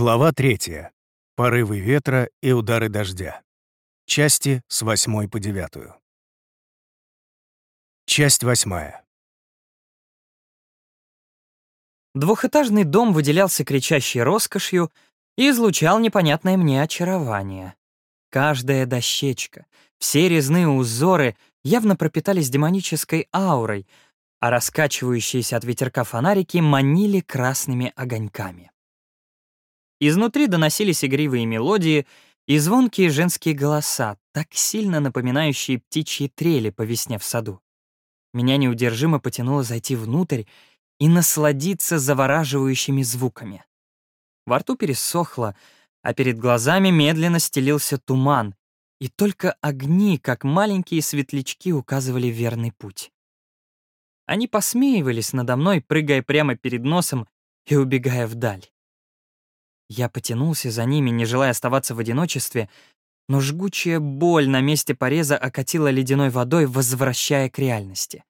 Глава третья. Порывы ветра и удары дождя. Части с восьмой по девятую. Часть восьмая. Двухэтажный дом выделялся кричащей роскошью и излучал непонятное мне очарование. Каждая дощечка, все резные узоры явно пропитались демонической аурой, а раскачивающиеся от ветерка фонарики манили красными огоньками. Изнутри доносились игривые мелодии и звонкие женские голоса, так сильно напоминающие птичьи трели по весне в саду. Меня неудержимо потянуло зайти внутрь и насладиться завораживающими звуками. Во рту пересохло, а перед глазами медленно стелился туман, и только огни, как маленькие светлячки, указывали верный путь. Они посмеивались надо мной, прыгая прямо перед носом и убегая вдаль. Я потянулся за ними, не желая оставаться в одиночестве, но жгучая боль на месте пореза окатила ледяной водой, возвращая к реальности.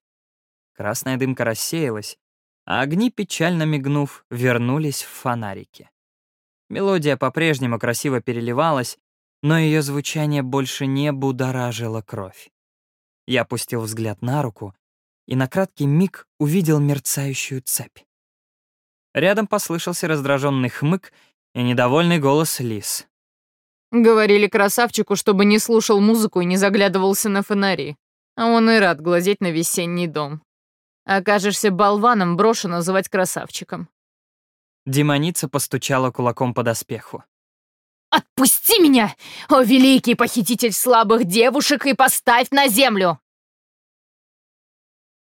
Красная дымка рассеялась, а огни, печально мигнув, вернулись в фонарики. Мелодия по-прежнему красиво переливалась, но ее звучание больше не будоражило кровь. Я опустил взгляд на руку и на краткий миг увидел мерцающую цепь. Рядом послышался раздраженный хмык и недовольный голос Лис. Говорили красавчику, чтобы не слушал музыку и не заглядывался на фонари. А он и рад глазеть на весенний дом. Окажешься болваном, брошу называть красавчиком. Демоница постучала кулаком по доспеху. «Отпусти меня, о великий похититель слабых девушек, и поставь на землю!»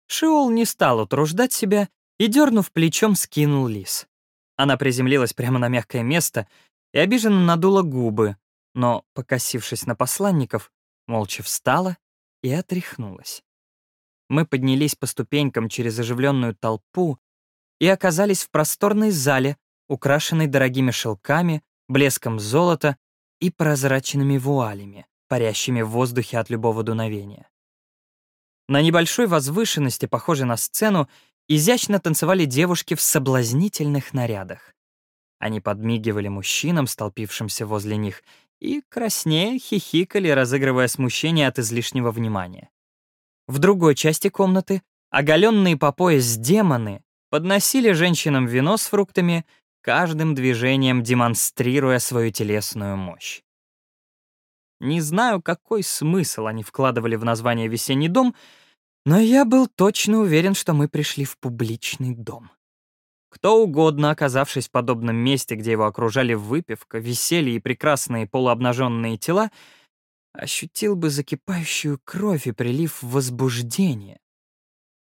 Шиол не стал утруждать себя и, дернув плечом, скинул лис. Она приземлилась прямо на мягкое место и обиженно надула губы, но, покосившись на посланников, молча встала и отряхнулась. Мы поднялись по ступенькам через оживленную толпу и оказались в просторной зале, украшенной дорогими шелками, блеском золота и прозрачными вуалями, парящими в воздухе от любого дуновения. На небольшой возвышенности, похожей на сцену, изящно танцевали девушки в соблазнительных нарядах. Они подмигивали мужчинам, столпившимся возле них, и краснее хихикали, разыгрывая смущение от излишнего внимания. В другой части комнаты оголенные по пояс демоны подносили женщинам вино с фруктами, каждым движением демонстрируя свою телесную мощь. Не знаю, какой смысл они вкладывали в название «Весенний дом», но я был точно уверен, что мы пришли в публичный дом. Кто угодно, оказавшись в подобном месте, где его окружали выпивка, веселье и прекрасные полуобнаженные тела, ощутил бы закипающую кровь и прилив возбуждения.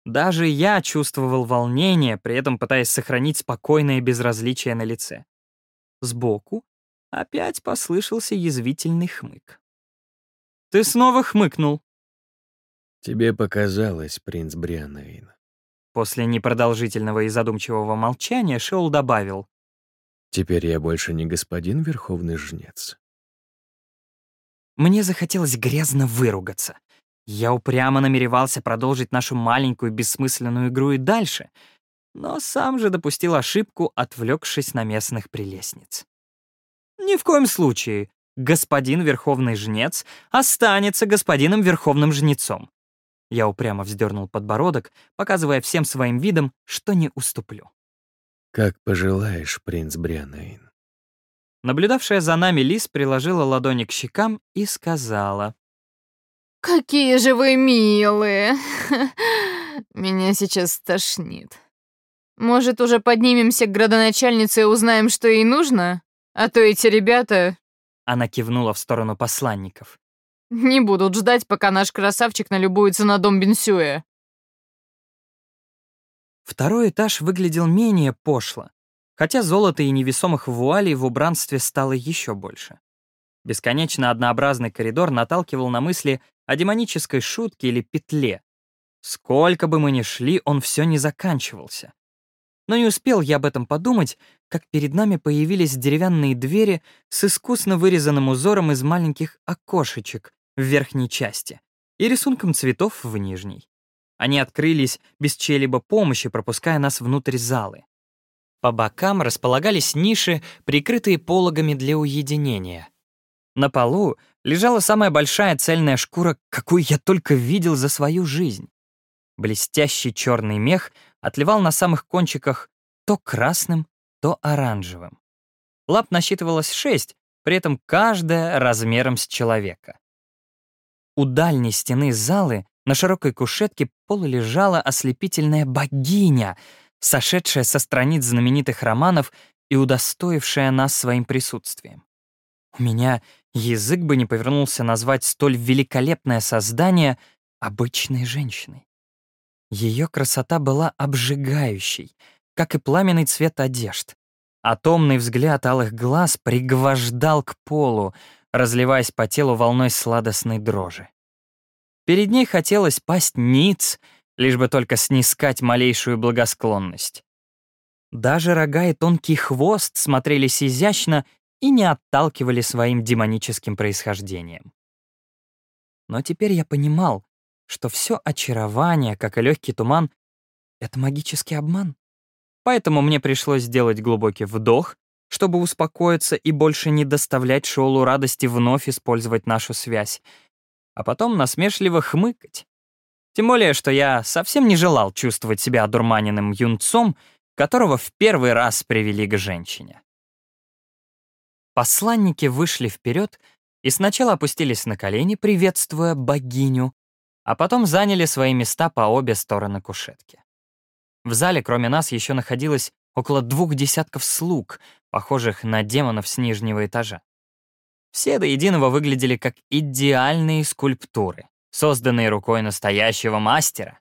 Даже я чувствовал волнение, при этом пытаясь сохранить спокойное безразличие на лице. Сбоку опять послышался язвительный хмык. «Ты снова хмыкнул». «Тебе показалось, принц Брианейн». После непродолжительного и задумчивого молчания Шеул добавил. «Теперь я больше не господин верховный жнец». Мне захотелось грязно выругаться. Я упрямо намеревался продолжить нашу маленькую бессмысленную игру и дальше, но сам же допустил ошибку, отвлекшись на местных прелестниц. Ни в коем случае господин Верховный Жнец останется господином Верховным Жнецом. Я упрямо вздернул подбородок, показывая всем своим видом, что не уступлю. «Как пожелаешь, принц Брианейн». Наблюдавшая за нами Лис приложила ладони к щекам и сказала. «Какие же вы милые! Меня сейчас стошнит. Может, уже поднимемся к градоначальнице и узнаем, что ей нужно? А то эти ребята Она кивнула в сторону посланников. Не будут ждать, пока наш красавчик налюбуется на дом Бенсюя. Второй этаж выглядел менее пошло, хотя золота и невесомых вуалей в убранстве стало еще больше. Бесконечно однообразный коридор наталкивал на мысли о демонической шутке или петле. Сколько бы мы ни шли, он все не заканчивался. Но не успел я об этом подумать, как перед нами появились деревянные двери с искусно вырезанным узором из маленьких окошечек в верхней части и рисунком цветов в нижней. Они открылись без чьей-либо помощи, пропуская нас внутрь залы. По бокам располагались ниши, прикрытые пологами для уединения. На полу лежала самая большая цельная шкура, какую я только видел за свою жизнь. Блестящий черный мех отливал на самых кончиках то красным, то оранжевым. Лап насчитывалось шесть, при этом каждая размером с человека. У дальней стены залы на широкой кушетке полулежала ослепительная богиня, сошедшая со страниц знаменитых романов и удостоившая нас своим присутствием. У меня язык бы не повернулся назвать столь великолепное создание обычной женщиной. Ее красота была обжигающей, как и пламенный цвет одежд. А томный взгляд алых глаз пригвождал к полу, разливаясь по телу волной сладостной дрожи. Перед ней хотелось пасть ниц, лишь бы только снискать малейшую благосклонность. Даже рога и тонкий хвост смотрелись изящно и не отталкивали своим демоническим происхождением. Но теперь я понимал, что все очарование, как и легкий туман, — это магический обман. Поэтому мне пришлось сделать глубокий вдох, чтобы успокоиться и больше не доставлять Шоулу радости вновь использовать нашу связь, а потом насмешливо хмыкать. Тем более, что я совсем не желал чувствовать себя одурманенным юнцом, которого в первый раз привели к женщине. Посланники вышли вперед и сначала опустились на колени, приветствуя богиню, а потом заняли свои места по обе стороны кушетки. В зале, кроме нас, еще находилось около двух десятков слуг, похожих на демонов с нижнего этажа. Все до единого выглядели как идеальные скульптуры, созданные рукой настоящего мастера.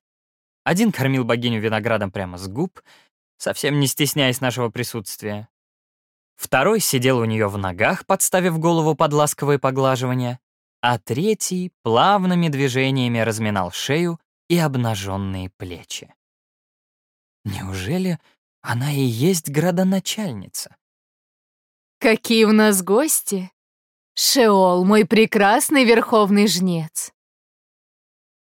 Один кормил богиню виноградом прямо с губ, совсем не стесняясь нашего присутствия. Второй сидел у нее в ногах, подставив голову под ласковые поглаживания, а третий плавными движениями разминал шею и обнаженные плечи. Неужели она и есть градоначальница? Какие у нас гости! Шеол, мой прекрасный верховный жнец.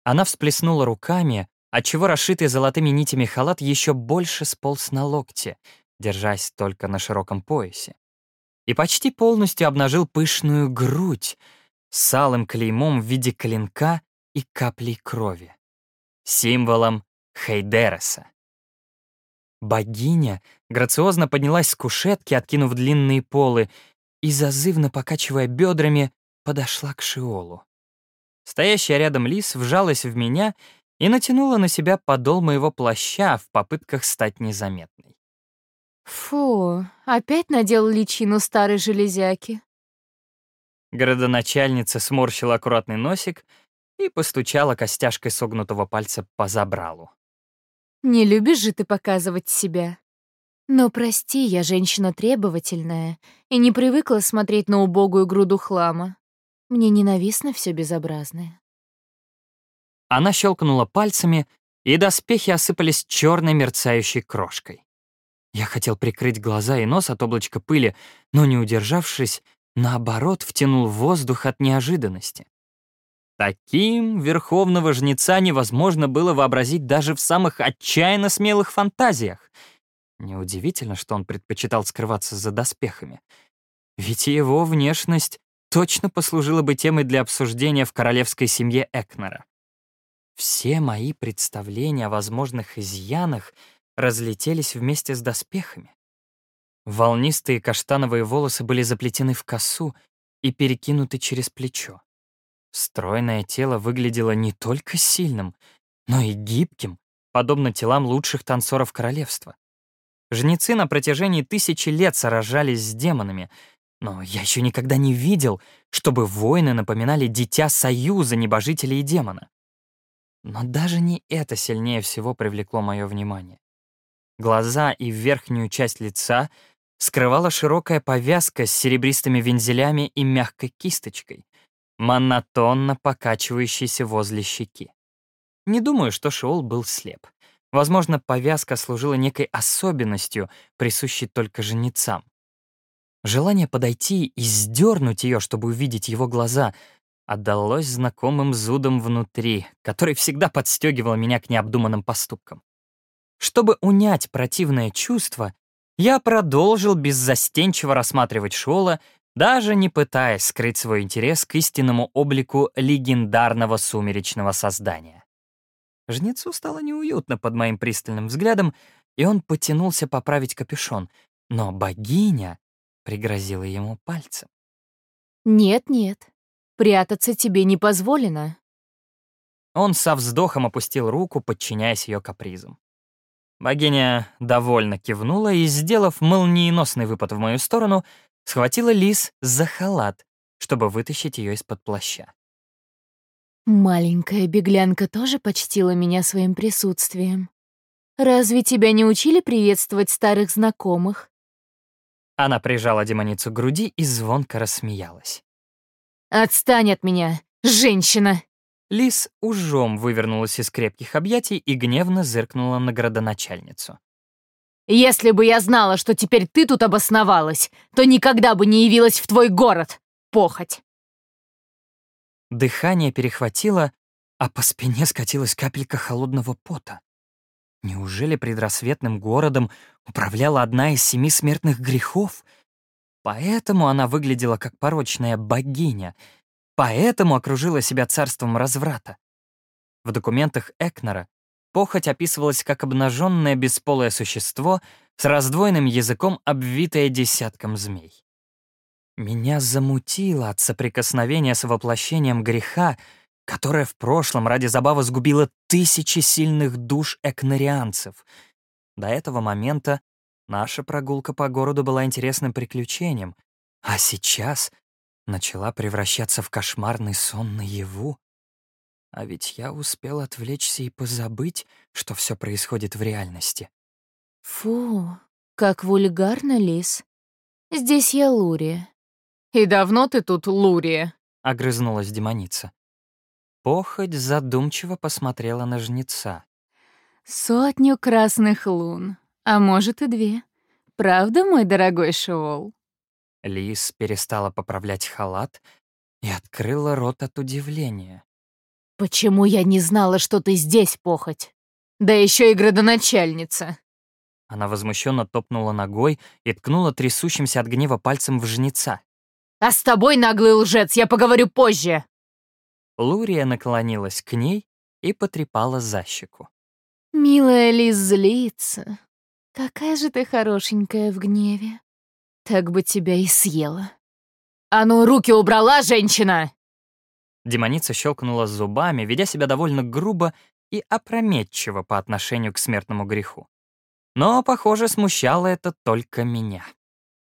Она всплеснула руками, отчего расшитый золотыми нитями халат еще больше сполз на локте, держась только на широком поясе. И почти полностью обнажил пышную грудь, с алым клеймом в виде клинка и каплей крови. Символом Хейдереса. Богиня грациозно поднялась с кушетки, откинув длинные полы, и, зазывно покачивая бедрами, подошла к Шиолу. Стоящая рядом лис вжалась в меня и натянула на себя подол моего плаща в попытках стать незаметной. Фу, опять надел личину старой железяки. Городоначальница сморщила аккуратный носик и постучала костяшкой согнутого пальца по забралу. «Не любишь же ты показывать себя? Но прости, я женщина требовательная и не привыкла смотреть на убогую груду хлама. Мне ненавистно все безобразное». Она щелкнула пальцами, и доспехи осыпались черной мерцающей крошкой. Я хотел прикрыть глаза и нос от облачка пыли, но, не удержавшись, наоборот, втянул воздух от неожиданности. Таким верховного жнеца невозможно было вообразить даже в самых отчаянно смелых фантазиях. Неудивительно, что он предпочитал скрываться за доспехами. Ведь его внешность точно послужила бы темой для обсуждения в королевской семье Экнера. Все мои представления о возможных изъянах разлетелись вместе с доспехами. Волнистые каштановые волосы были заплетены в косу и перекинуты через плечо. Стройное тело выглядело не только сильным, но и гибким, подобно телам лучших танцоров королевства. Жнецы на протяжении тысячи лет сражались с демонами, но я еще никогда не видел, чтобы воины напоминали дитя союза небожителей и демона. Но даже не это сильнее всего привлекло мое внимание. Глаза и верхнюю часть лица — скрывала широкая повязка с серебристыми вензелями и мягкой кисточкой, монотонно покачивающейся возле щеки. Не думаю, что Шиол был слеп. Возможно, повязка служила некой особенностью, присущей только жнецам. Желание подойти и сдернуть ее, чтобы увидеть его глаза, отдалось знакомым зудом внутри, который всегда подстегивал меня к необдуманным поступкам. Чтобы унять противное чувство, я продолжил беззастенчиво рассматривать Шола, даже не пытаясь скрыть свой интерес к истинному облику легендарного сумеречного создания. Жнецу стало неуютно под моим пристальным взглядом, и он потянулся поправить капюшон, но богиня пригрозила ему пальцем. «Нет-нет, прятаться тебе не позволено». Он со вздохом опустил руку, подчиняясь ее капризам. Богиня довольно кивнула и, сделав молниеносный выпад в мою сторону, схватила лис за халат, чтобы вытащить ее из-под плаща. «Маленькая беглянка тоже почтила меня своим присутствием. Разве тебя не учили приветствовать старых знакомых?» Она прижала демоницу к груди и звонко рассмеялась. «Отстань от меня, женщина!» Лис ужом вывернулась из крепких объятий и гневно зыркнула на градоначальницу. «Если бы я знала, что теперь ты тут обосновалась, то никогда бы не явилась в твой город, похоть!» Дыхание перехватило, а по спине скатилась капелька холодного пота. Неужели предрассветным городом управляла одна из семи смертных грехов? Поэтому она выглядела как порочная богиня — Поэтому окружила себя царством разврата. В документах Экнера похоть описывалась как обнаженное бесполое существо с раздвоенным языком, обвитое десятком змей. Меня замутило от соприкосновения с воплощением греха, которое в прошлом ради забавы сгубило тысячи сильных душ экнарианцев. До этого момента наша прогулка по городу была интересным приключением, а сейчас начала превращаться в кошмарный сон наяву. А ведь я успел отвлечься и позабыть, что все происходит в реальности. «Фу, как вульгарно, Лис. Здесь я Лурия». «И давно ты тут, Лурия?» — огрызнулась демоница. Похоть задумчиво посмотрела на жнеца. «Сотню красных лун, а может и две. Правда, мой дорогой Шоул?» Лис перестала поправлять халат и открыла рот от удивления. «Почему я не знала, что ты здесь, похоть? Да еще и градоначальница!» Она возмущенно топнула ногой и ткнула трясущимся от гнева пальцем в жнеца. «А с тобой, наглый лжец, я поговорю позже!» Лурия наклонилась к ней и потрепала за щеку. «Милая Лиз злится. Какая же ты хорошенькая в гневе. Так бы тебя и съела. А ну, руки убрала, женщина! Демоница щелкнула зубами, ведя себя довольно грубо и опрометчиво по отношению к смертному греху. Но, похоже, смущало это только меня.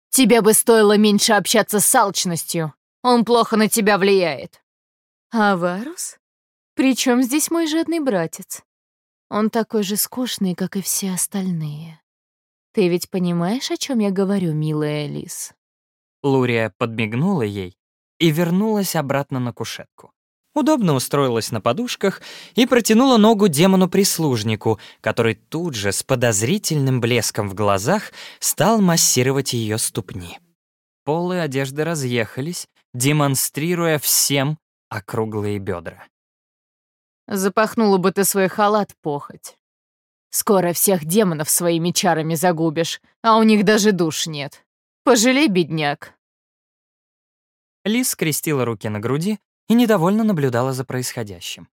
Тебе бы стоило меньше общаться с алчностью. Он плохо на тебя влияет. А Варус? Причем здесь мой жадный братец? Он такой же скучный, как и все остальные. Ты ведь понимаешь, о чем я говорю, милая Элис? Лурия подмигнула ей и вернулась обратно на кушетку. Удобно устроилась на подушках и протянула ногу демону-прислужнику, который тут же с подозрительным блеском в глазах стал массировать ее ступни. Полы одежды разъехались, демонстрируя всем округлые бедра. «Запахнула бы ты свой халат, похоть. Скоро всех демонов своими чарами загубишь, а у них даже душ нет. Пожалей, бедняк». Лис скрестила руки на груди и недовольно наблюдала за происходящим.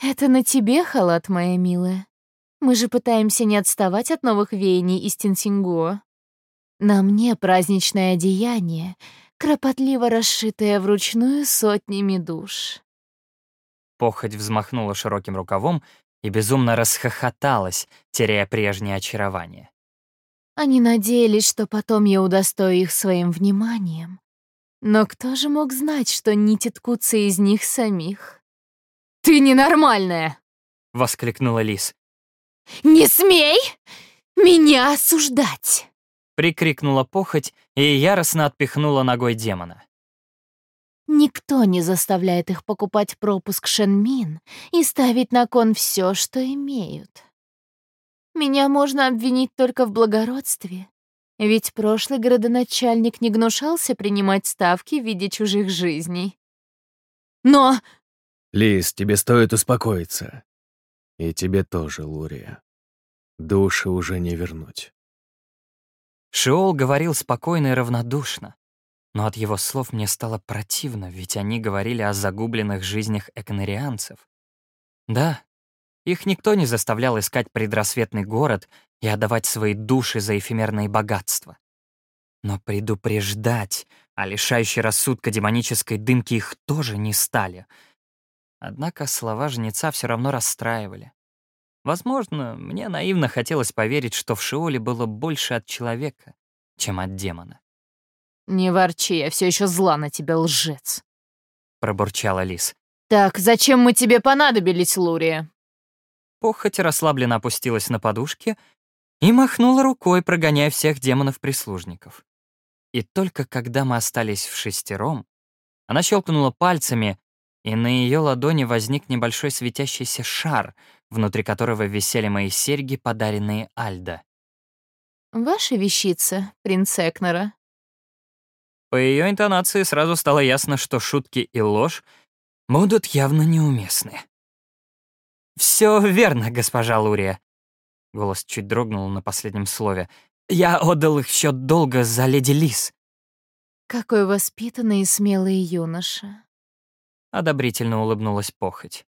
«Это на тебе халат, моя милая. Мы же пытаемся не отставать от новых веяний из Тинсингуо. На мне праздничное одеяние, кропотливо расшитое вручную сотнями душ». Похоть взмахнула широким рукавом и безумно расхохоталась, теряя прежнее очарование. Они надеялись, что потом я удостою их своим вниманием. Но кто же мог знать, что нити ткутся из них самих? «Ты ненормальная!» — воскликнула Лис. «Не смей меня осуждать!» — прикрикнула похоть и яростно отпихнула ногой демона. Никто не заставляет их покупать пропуск Шенмин и ставить на кон все, что имеют. Меня можно обвинить только в благородстве, ведь прошлый городоначальник не гнушался принимать ставки в виде чужих жизней. Но... Лис, тебе стоит успокоиться. И тебе тоже, Лурия. Души уже не вернуть. Шиол говорил спокойно и равнодушно, но от его слов мне стало противно, ведь они говорили о загубленных жизнях эконарианцев. Да, их никто не заставлял искать предрассветный город и отдавать свои души за эфемерные богатства. Но предупреждать о лишающей рассудка демонической дымки их тоже не стали. Однако слова жнеца все равно расстраивали. Возможно, мне наивно хотелось поверить, что в Шиоле было больше от человека, чем от демона. «Не ворчи, я все еще зла на тебя, лжец», — пробурчала Лис. «Так, зачем мы тебе понадобились, Лурия?» Похоть расслабленно опустилась на подушке и махнула рукой, прогоняя всех демонов-прислужников. И только когда мы остались в шестером, она щелкнула пальцами, и на ее ладони возник небольшой светящийся шар, внутри которого висели мои серьги, подаренные Альда. «Ваша вещица, принц Экнера», по ее интонации сразу стало ясно, что шутки и ложь будут явно неуместны. «Все верно, госпожа Лурия». Голос чуть дрогнул на последнем слове. «Я отдал их счет долго за леди Лис». «Какой воспитанный и смелый юноша». Одобрительно улыбнулась похоть.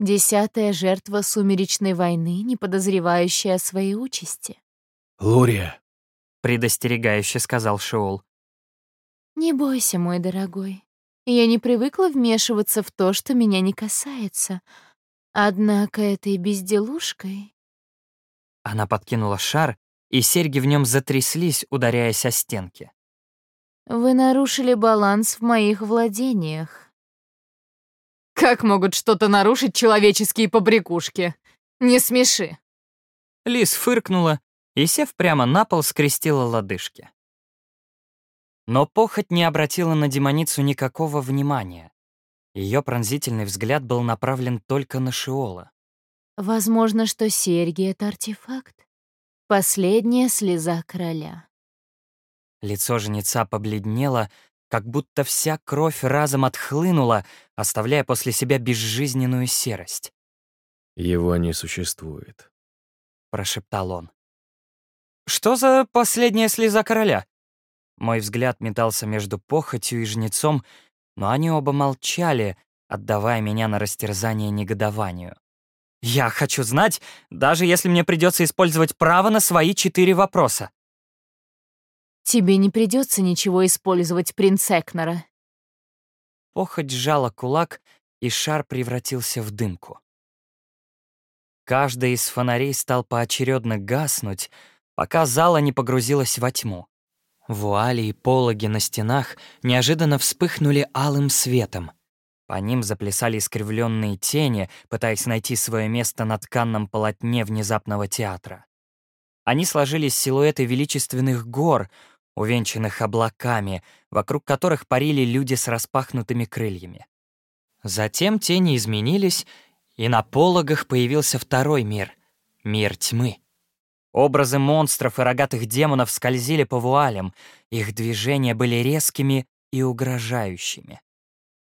Десятая жертва сумеречной войны, не подозревающая о своей участи. «Лурия», — предостерегающе сказал Шиол. «Не бойся, мой дорогой. Я не привыкла вмешиваться в то, что меня не касается. Однако этой безделушкой...» Она подкинула шар, и серьги в нем затряслись, ударяясь о стенки. «Вы нарушили баланс в моих владениях». «Как могут что-то нарушить человеческие побрякушки? Не смеши!» Лис фыркнула и, сев прямо на пол, скрестила лодыжки. Но похоть не обратила на демоницу никакого внимания. Ее пронзительный взгляд был направлен только на Шиола. «Возможно, что серьги — это артефакт. Последняя слеза короля». Лицо женица побледнело, как будто вся кровь разом отхлынула, оставляя после себя безжизненную серость. «Его не существует», — прошептал он. «Что за последняя слеза короля?» Мой взгляд метался между похотью и жнецом, но они оба молчали, отдавая меня на растерзание негодованию. «Я хочу знать, даже если мне придется использовать право на свои четыре вопроса». «Тебе не придется ничего использовать, принц Экнера». Похоть сжала кулак, и шар превратился в дымку. Каждый из фонарей стал поочередно гаснуть, пока зала не погрузилась во тьму. Вуали и пологи на стенах неожиданно вспыхнули алым светом. По ним заплясали искривленные тени, пытаясь найти свое место на тканном полотне внезапного театра. Они сложились силуэты величественных гор, увенчанных облаками, вокруг которых парили люди с распахнутыми крыльями. Затем тени изменились, и на пологах появился второй мир — мир тьмы. Образы монстров и рогатых демонов скользили по вуалям, их движения были резкими и угрожающими.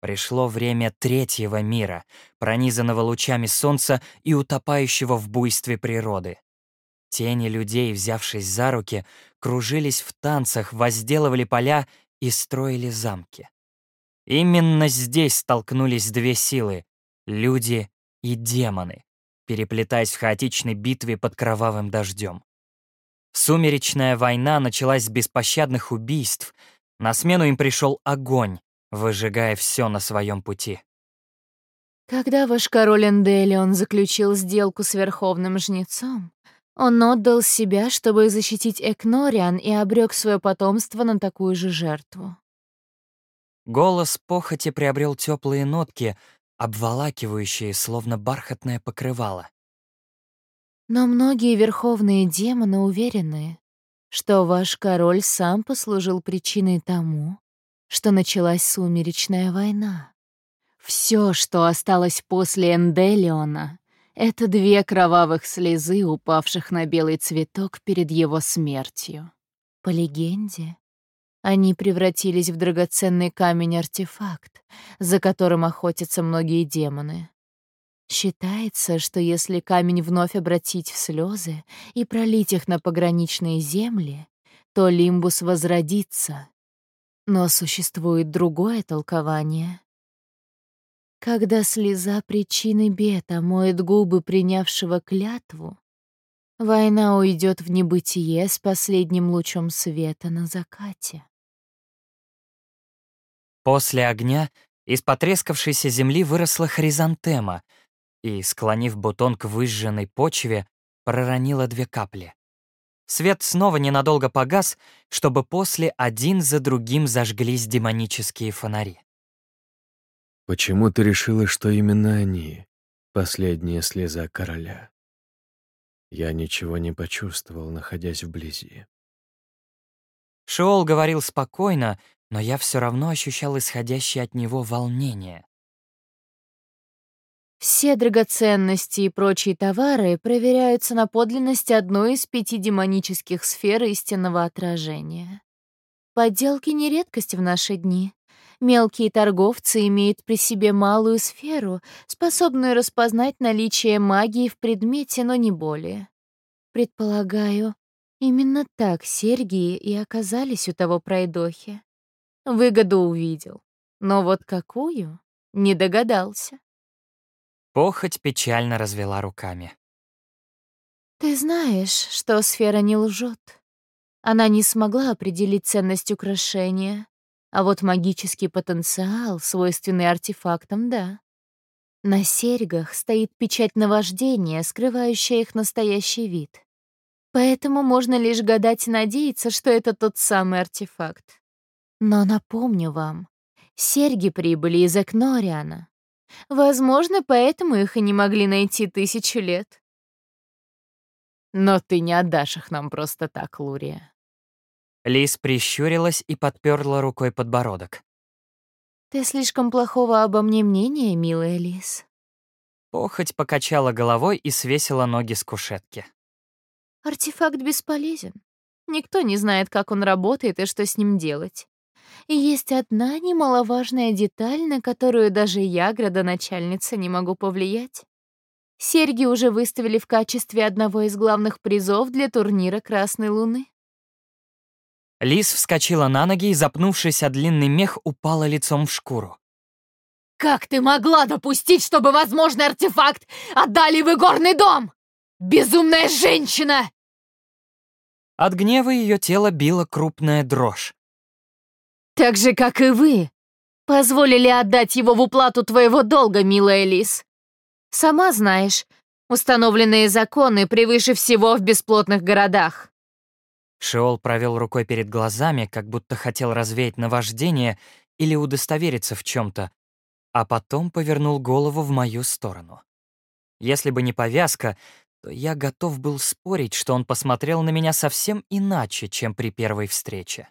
Пришло время третьего мира, пронизанного лучами солнца и утопающего в буйстве природы. Тени людей, взявшись за руки, кружились в танцах, возделывали поля и строили замки. Именно здесь столкнулись две силы — люди и демоны, переплетаясь в хаотичной битве под кровавым дождем. Сумеречная война началась с беспощадных убийств. На смену им пришел огонь, выжигая все на своем пути. Когда ваш король Энделион заключил сделку с Верховным Жнецом, он отдал себя, чтобы защитить Экнориан и обрек свое потомство на такую же жертву. Голос похоти приобрел теплые нотки, обволакивающие, словно бархатное покрывало. Но многие верховные демоны уверены, что ваш король сам послужил причиной тому, что началась сумеречная война. Все, что осталось после Энделиона, это две кровавых слезы, упавших на белый цветок перед его смертью. По легенде, они превратились в драгоценный камень-артефакт, за которым охотятся многие демоны. Считается, что если камень вновь обратить в слезы и пролить их на пограничные земли, то Лимбус возродится. Но существует другое толкование. Когда слеза причины бед омоет губы принявшего клятву, война уйдет в небытие с последним лучом света на закате. После огня из потрескавшейся земли выросла хризантема и, склонив бутон к выжженной почве, проронила две капли. Свет снова ненадолго погас, чтобы после один за другим зажглись демонические фонари. Почему ты решила, что именно они — последняя слеза короля? Я ничего не почувствовал, находясь вблизи. Шиол говорил спокойно, но я все равно ощущал исходящее от него волнение. Все драгоценности и прочие товары проверяются на подлинность одной из пяти демонических сфер истинного отражения. Подделки не редкость в наши дни. Мелкие торговцы имеют при себе малую сферу, способную распознать наличие магии в предмете, но не более. Предполагаю, именно так серьги и оказались у того пройдохи. Выгоду увидел, но вот какую — не догадался. Похоть печально развела руками. Ты знаешь, что сфера не лжет. Она не смогла определить ценность украшения, а вот магический потенциал, свойственный артефактам, да. На серьгах стоит печать наваждения, скрывающая их настоящий вид. Поэтому можно лишь гадать и надеяться, что это тот самый артефакт. Но напомню вам, серьги прибыли из Экнориана. Возможно, поэтому их и не могли найти тысячу лет. Но ты не отдашь их нам просто так, Лурия. Лис прищурилась и подперла рукой подбородок. «Ты слишком плохого обо мне мнения, милая Лис». Похоть покачала головой и свесила ноги с кушетки. «Артефакт бесполезен. Никто не знает, как он работает и что с ним делать. И есть одна немаловажная деталь, на которую даже я, градоначальница, не могу повлиять. Серьги уже выставили в качестве одного из главных призов для турнира Красной Луны. Лис вскочила на ноги и, запнувшись о длинный мех, упала лицом в шкуру. «Как ты могла допустить, чтобы возможный артефакт отдали в игорный дом? Безумная женщина!» От гнева ее тело била крупная дрожь. «Так же, как и вы, позволили отдать его в уплату твоего долга, милая Лис. Сама знаешь, установленные законы превыше всего в бесплотных городах. Шиол провел рукой перед глазами, как будто хотел развеять наваждение или удостовериться в чем-то, а потом повернул голову в мою сторону. Если бы не повязка, то я готов был спорить, что он посмотрел на меня совсем иначе, чем при первой встрече.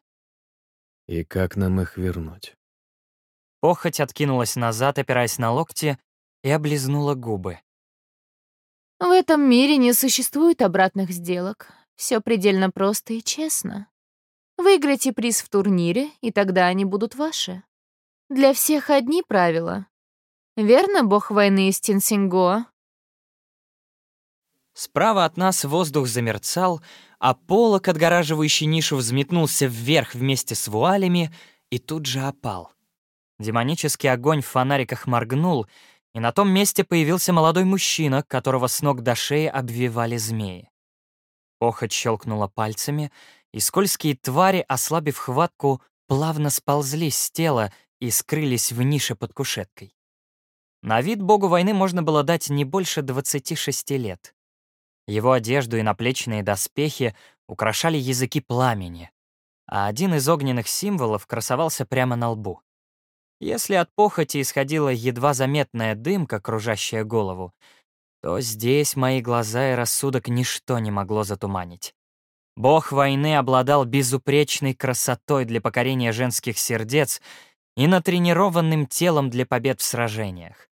И как нам их вернуть? Похоть откинулась назад, опираясь на локти, и облизнула губы. В этом мире не существует обратных сделок. Все предельно просто и честно. Выиграйте приз в турнире, и тогда они будут ваши. Для всех одни правила. Верно, бог войны из Тинсинго? Справа от нас воздух замерцал, а полок, отгораживающий нишу, взметнулся вверх вместе с вуалями и тут же опал. Демонический огонь в фонариках моргнул, и на том месте появился молодой мужчина, которого с ног до шеи обвивали змеи. Похоть щелкнула пальцами, и скользкие твари, ослабив хватку, плавно сползли с тела и скрылись в нише под кушеткой. На вид богу войны можно было дать не больше 26 лет. Его одежду и наплечные доспехи украшали языки пламени, а один из огненных символов красовался прямо на лбу. Если от похоти исходила едва заметная дымка, кружащая голову, то здесь мои глаза и рассудок ничто не могло затуманить. Бог войны обладал безупречной красотой для покорения женских сердец и натренированным телом для побед в сражениях.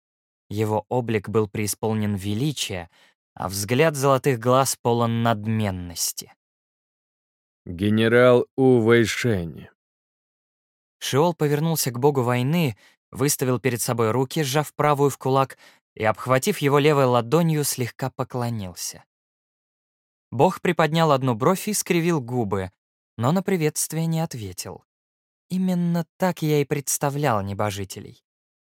Его облик был преисполнен величия, а взгляд золотых глаз полон надменности. «Генерал У Вэйшэнь». Шиол повернулся к богу войны, выставил перед собой руки, сжав правую в кулак, и, обхватив его левой ладонью, слегка поклонился. Бог приподнял одну бровь и скривил губы, но на приветствие не ответил. Именно так я и представлял небожителей.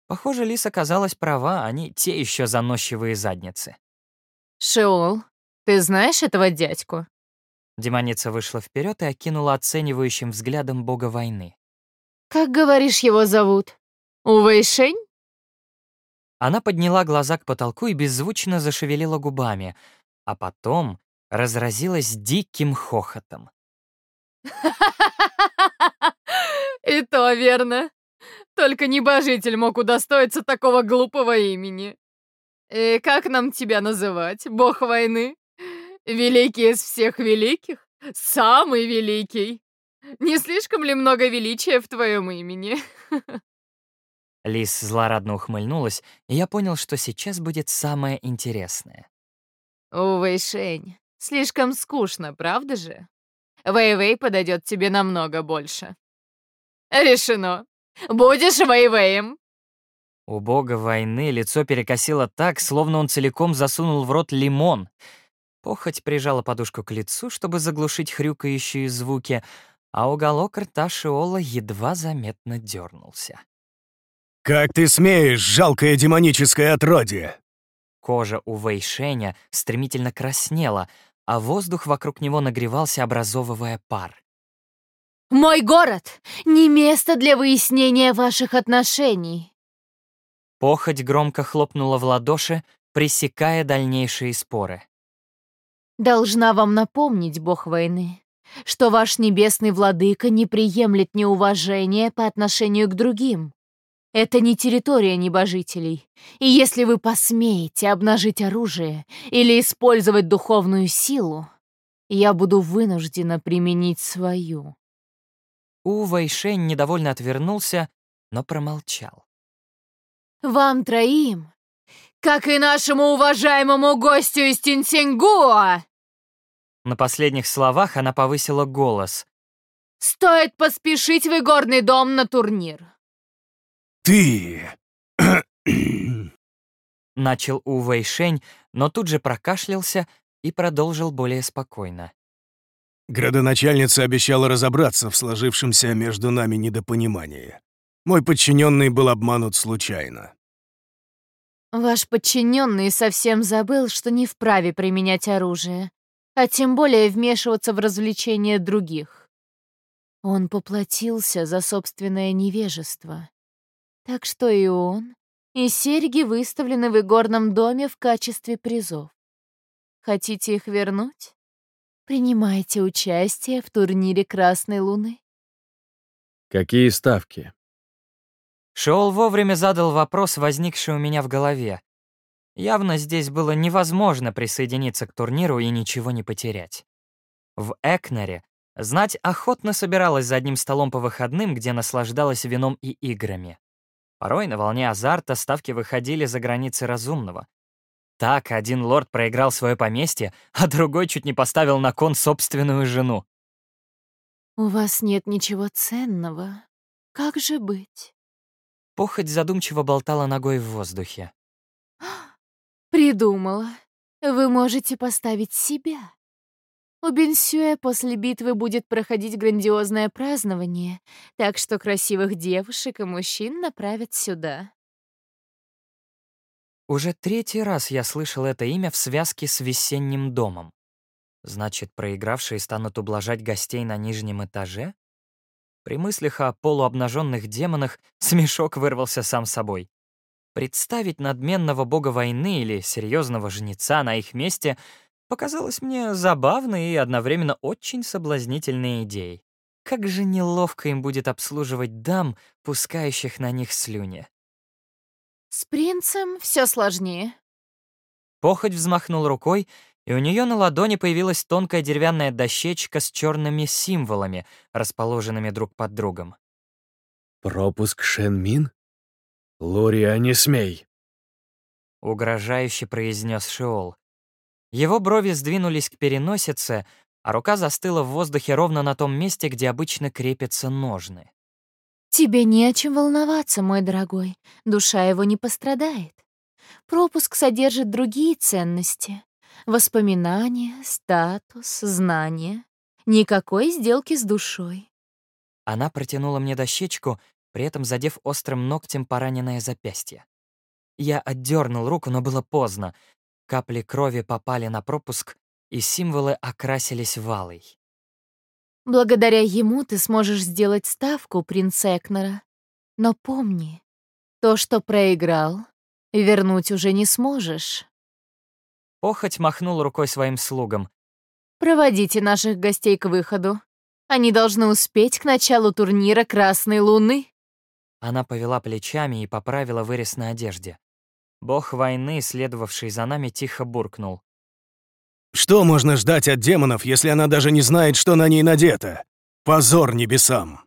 Похоже, Лис оказалась права, они те еще заносчивые задницы. Шеол, ты знаешь этого дядьку? Демоница вышла вперед и окинула оценивающим взглядом бога войны. Как говоришь, его зовут? Увэйшень? Она подняла глаза к потолку и беззвучно зашевелила губами, а потом разразилась диким хохотом. И то верно. Только небожитель мог удостоиться такого глупого имени. И как нам тебя называть, бог войны? Великий из всех великих? Самый великий? Не слишком ли много величия в твоем имени? Лис злорадно ухмыльнулась, и я понял, что сейчас будет самое интересное. Увы, Шень, слишком скучно, правда же? Вэй-Вэй подойдет тебе намного больше. Решено. Будешь Вэй-Вэем. У бога войны лицо перекосило так, словно он целиком засунул в рот лимон. Похоть прижала подушку к лицу, чтобы заглушить хрюкающие звуки, а уголок рта Шиола едва заметно дернулся. «Как ты смеешь, жалкое демоническое отродье!» Кожа у Вэйшеня стремительно краснела, а воздух вокруг него нагревался, образовывая пар. Мой город — не место для выяснения ваших отношений. Похоть громко хлопнула в ладоши, пресекая дальнейшие споры. Должна вам напомнить, бог войны, что ваш небесный владыка не приемлет неуважения по отношению к другим. Это не территория небожителей, и если вы посмеете обнажить оружие или использовать духовную силу, я буду вынуждена применить свою. У Вэйшень недовольно отвернулся, но промолчал. Вам троим, как и нашему уважаемому гостю из Тинсингуа, На последних словах она повысила голос. стоит поспешить в игорный дом на турнир. «Ты...» Начал У Вэйшень, но тут же прокашлялся и продолжил более спокойно. Градоначальница обещала разобраться в сложившемся между нами недопонимании. Мой подчиненный был обманут случайно. Ваш подчиненный совсем забыл, что не вправе применять оружие, а тем более вмешиваться в развлечения других. Он поплатился за собственное невежество. Так что и он, и серьги выставлены в игорном доме в качестве призов. Хотите их вернуть? Принимайте участие в турнире Красной Луны. Какие ставки? Шиол вовремя задал вопрос, возникший у меня в голове. Явно здесь было невозможно присоединиться к турниру и ничего не потерять. В Экнере знать охотно собиралась за одним столом по выходным, где наслаждалась вином и играми. Порой на волне азарта ставки выходили за границы разумного. Так один лорд проиграл свое поместье, а другой чуть не поставил на кон собственную жену. У вас нет ничего ценного. Как же быть? Похоть задумчиво болтала ногой в воздухе. Придумала. Вы можете поставить себя. У Бенсюэ после битвы будет проходить грандиозное празднование, так что красивых девушек и мужчин направят сюда. Уже третий раз я слышал это имя в связке с весенним домом. Значит, проигравшие станут ублажать гостей на нижнем этаже? При мыслях о полуобнаженных демонах смешок вырвался сам собой. Представить надменного бога войны или серьезного жнеца на их месте показалось мне забавной и одновременно очень соблазнительной идеей. Как же неловко им будет обслуживать дам, пускающих на них слюни. С принцем все сложнее. Похоть взмахнул рукой, и у нее на ладони появилась тонкая деревянная дощечка с черными символами, расположенными друг под другом. Пропуск Шенмин? Лория, не смей. Угрожающе произнес Шиол. Его брови сдвинулись к переносице, а рука застыла в воздухе ровно на том месте, где обычно крепятся ножны. Тебе не о чем волноваться, мой дорогой. Душа его не пострадает. Пропуск содержит другие ценности. Воспоминания, статус, знания. Никакой сделки с душой. Она протянула мне дощечку, при этом задев острым ногтем пораненное запястье. Я отдернул руку, но было поздно. Капли крови попали на пропуск, и символы окрасились валой. Благодаря ему ты сможешь сделать ставку, принц Экнера. Но помни, то, что проиграл, вернуть уже не сможешь. Похоть махнул рукой своим слугам. Проводите наших гостей к выходу. Они должны успеть к началу турнира Красной Луны. Она повела плечами и поправила вырез на одежде. Бог войны, следовавший за нами, тихо буркнул. Что можно ждать от демонов, если она даже не знает, что на ней надето? Позор небесам!